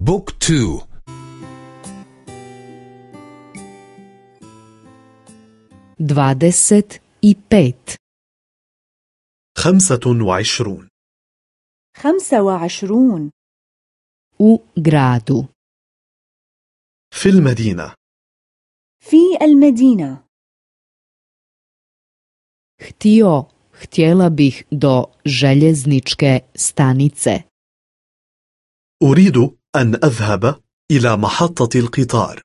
بوك تو dvadeset i pet خمسة وعشرون. خمسة وعشرون. U gradu في المدينة. في المدينة. Htio htjela bih do željezničke stanice. أريد أن أذهب إلى محطة القطار.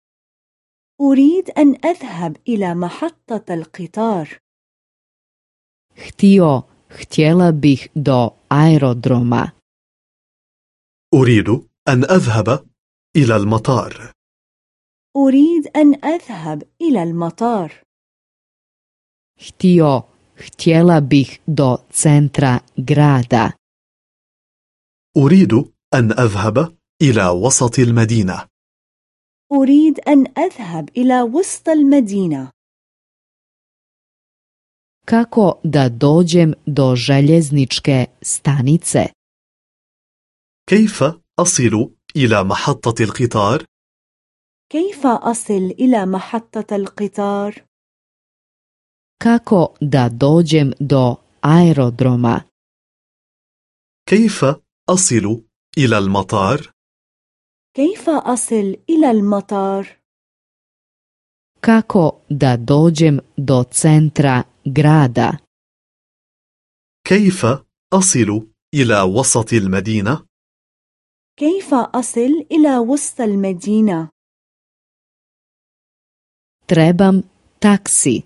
أريد أن أذهب إلى محطة القطار. Htio htjela bih do aerodroma. أريد أن أذهب إلى المطار. أريد أن أذهب إلى المطار. Htio htjela bih do centra grada. أريد أن أذهب إلى وسط المدينة أريد أن أذهب إلى وسط المدينة kako da dođem do željezničke stanice كيف أصل إلى محطة القطار؟ كيف أصل إلى محطة القطار؟ kako da dođem do aerodroma كيف أصل إلى المطار؟ كيف أصل إلى المطار؟ kako da dođem do centra grada كيف أصل إلى وسط المدينة؟ كيف أصل إلى وسط المدينة؟ trebam taksi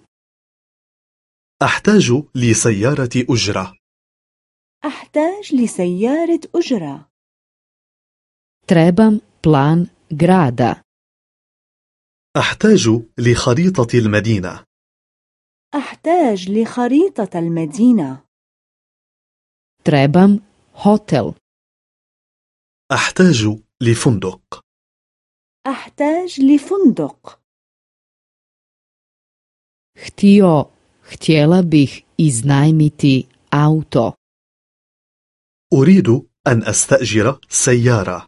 أحتاج لسيارة أجرة أحتاج لسيارة أجرة trebam plan grada أحتاج لخريطة المدينة. أحتاج لخريطة المدينة. trebam hotel أحتاج لفندق. أحتاج لفندق. htio htjela bih iznajmiti auto أريد أن أستأجر سيارة.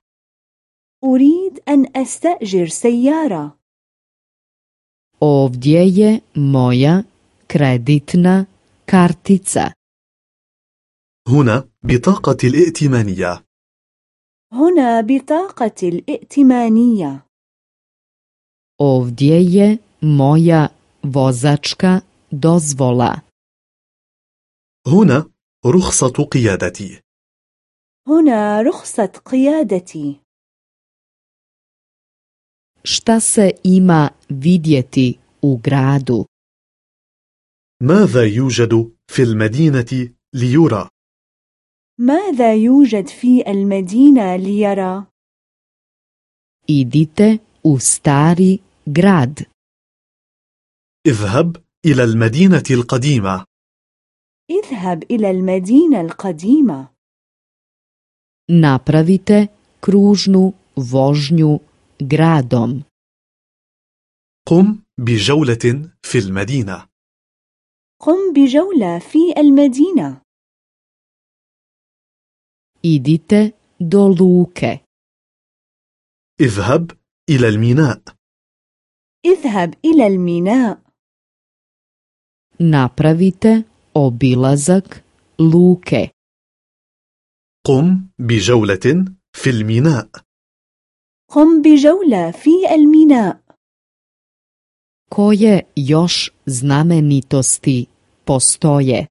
أريد أن أستأجر سيارة. Ovdje je moja kreditna kartica. هنا بطاقة الائتمانية. هنا بطاقة الائتمانية. Ovdje je moja vozačka dozvola. هنا رخصة قيادتي. هنا رخصة قيادتي. Šta se ima vidjeti u gradu ماذا يوجد في المدينة ليرى؟ ماذا يوجد في المدينة ليرى؟ idite u stari grad اذهب إلى المدينة القديمة اذهب إلى المدينة القديمة napravite kružnu vožnju gradom. قم بجولة في المدينة. قم بجولة في المدينة. Idite do luke. اذهب إلى الميناء. اذهب إلى الميناء. Napravite obilazak luke. قم بجولة في الميناء. قم بجولة في الميناء koje još znamenitosti postoje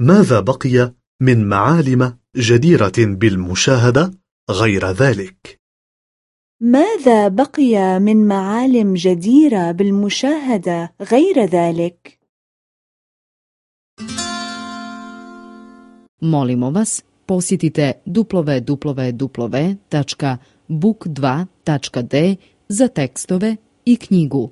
ماذا بقي من معالم جديرة بالمشاهدة غير ذلك؟ ماذا بقي من معالم جديرة بالمشاهدة غير ذلك؟ Molimo vas, posjetite www.book2.d za tekstove i knjigu.